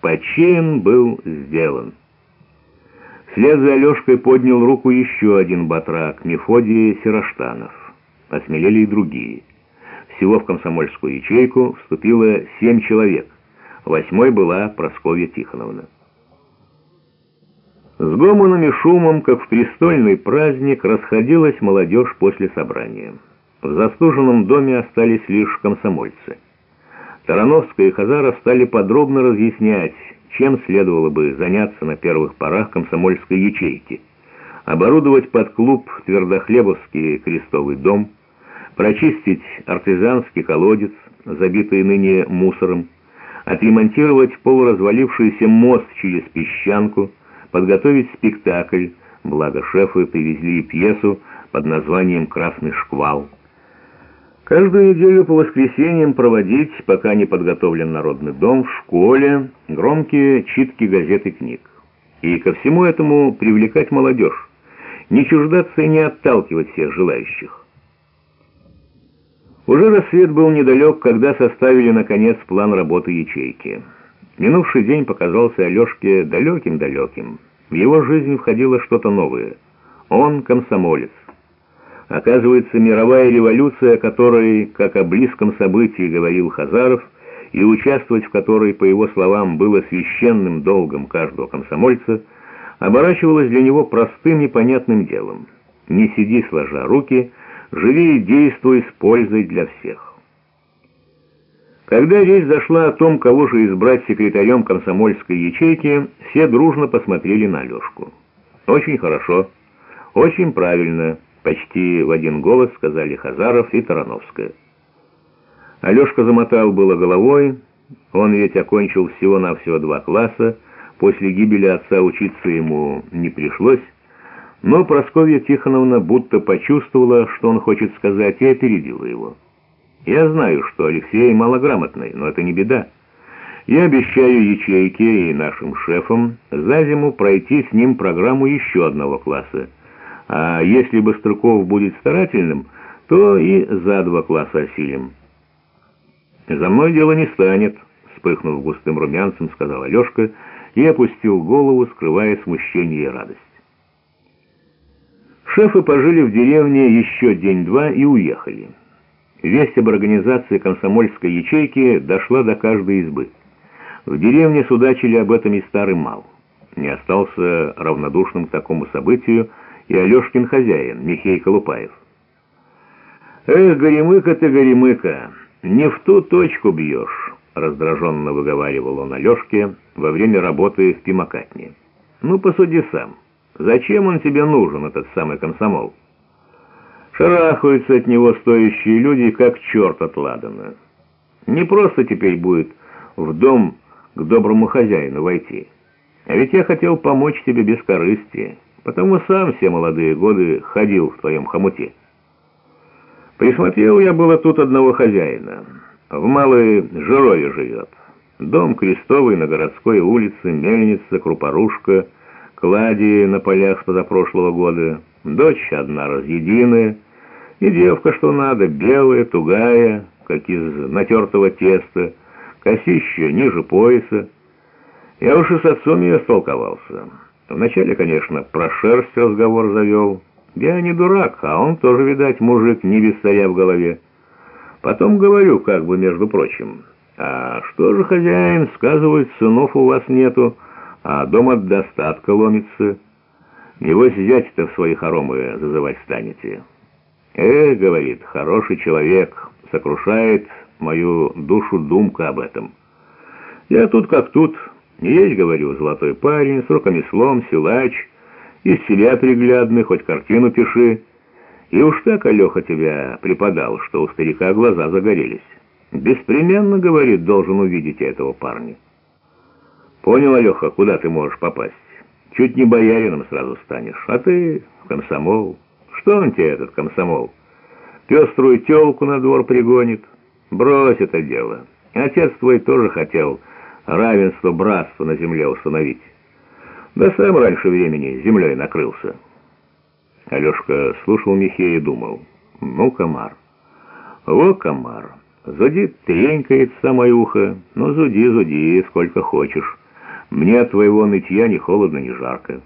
Почин был сделан. Вслед за Алешкой поднял руку еще один батрак, Мефодий Сироштанов. Осмелели и другие. Всего в комсомольскую ячейку вступило семь человек. Восьмой была Прасковья Тихоновна. С гомоном и шумом, как в престольный праздник, расходилась молодежь после собрания. В застуженном доме остались лишь комсомольцы. Тарановская и Хазаров стали подробно разъяснять, чем следовало бы заняться на первых порах комсомольской ячейки. Оборудовать под клуб Твердохлебовский крестовый дом, прочистить артезанский колодец, забитый ныне мусором, отремонтировать полуразвалившийся мост через песчанку, подготовить спектакль, благо шефы привезли пьесу под названием «Красный шквал». Каждую неделю по воскресеньям проводить, пока не подготовлен народный дом, в школе, громкие читки газет и книг. И ко всему этому привлекать молодежь, не чуждаться и не отталкивать всех желающих. Уже рассвет был недалек, когда составили, наконец, план работы ячейки. Минувший день показался Алешке далеким-далеким. В его жизнь входило что-то новое. Он комсомолец. Оказывается, мировая революция, о которой, как о близком событии, говорил Хазаров, и участвовать в которой, по его словам, было священным долгом каждого комсомольца, оборачивалась для него простым и понятным делом. Не сиди сложа руки, живи и действуй с пользой для всех. Когда речь зашла о том, кого же избрать секретарем комсомольской ячейки, все дружно посмотрели на Алешку. «Очень хорошо, очень правильно», — почти в один голос сказали Хазаров и Тарановская. Алешка замотал было головой, он ведь окончил всего-навсего два класса, после гибели отца учиться ему не пришлось, но Прасковья Тихоновна будто почувствовала, что он хочет сказать, и опередила его. Я знаю, что Алексей малограмотный, но это не беда. Я обещаю ячейке и нашим шефам за зиму пройти с ним программу еще одного класса. А если Быстрыков будет старательным, то и за два класса осилим. «За мной дело не станет», — вспыхнув густым румянцем, сказал Алешка и опустил голову, скрывая смущение и радость. Шефы пожили в деревне еще день-два и уехали. Весть об организации комсомольской ячейки дошла до каждой избы. В деревне судачили об этом и старый мал. Не остался равнодушным к такому событию и Алешкин хозяин, Михей Колупаев. «Эх, Горемыка ты, Горемыка, не в ту точку бьешь», — раздраженно выговаривал он Алешке во время работы в Пимакатне. «Ну, посуди сам, зачем он тебе нужен, этот самый комсомол?» Шарахаются от него стоящие люди, как черт от ладана. Не просто теперь будет в дом к доброму хозяину войти. А ведь я хотел помочь тебе без корысти, потому сам все молодые годы ходил в твоем хомуте. Присмотрел я было тут одного хозяина. В Малой Жирове живет. Дом крестовый на городской улице, мельница, крупорушка, клади на полях с позапрошлого года. Дочь одна разъединая, и девка, что надо, белая, тугая, как из натертого теста, косище ниже пояса. Я уж и с отцом ее столковался. Вначале, конечно, про шерсть разговор завел. Я не дурак, а он тоже, видать, мужик не без царя в голове. Потом говорю, как бы, между прочим, «А что же, хозяин, сказывает, сынов у вас нету, а дом от достатка ломится. Небось, зять-то в свои хоромы зазывать станете». «Э, — говорит, — хороший человек, сокрушает мою душу думка об этом. Я тут как тут, есть, говорю, золотой парень, с рукомеслом, силач, из себя приглядный, хоть картину пиши. И уж так, Алеха, тебя преподал, что у старика глаза загорелись. Беспременно, говорит, должен увидеть этого парня. Понял, Алеха, куда ты можешь попасть? Чуть не боярином сразу станешь, а ты комсомол». Что он тебе, этот комсомол? Пеструю телку на двор пригонит? Брось это дело. Отец твой тоже хотел равенство, братство на земле установить. Да сам раньше времени землей накрылся. Алешка слушал Михея и думал, ну, комар, во комар, зудит, тренькает самое ухо, ну, зуди, зуди, сколько хочешь. Мне от твоего нытья ни холодно, ни жарко.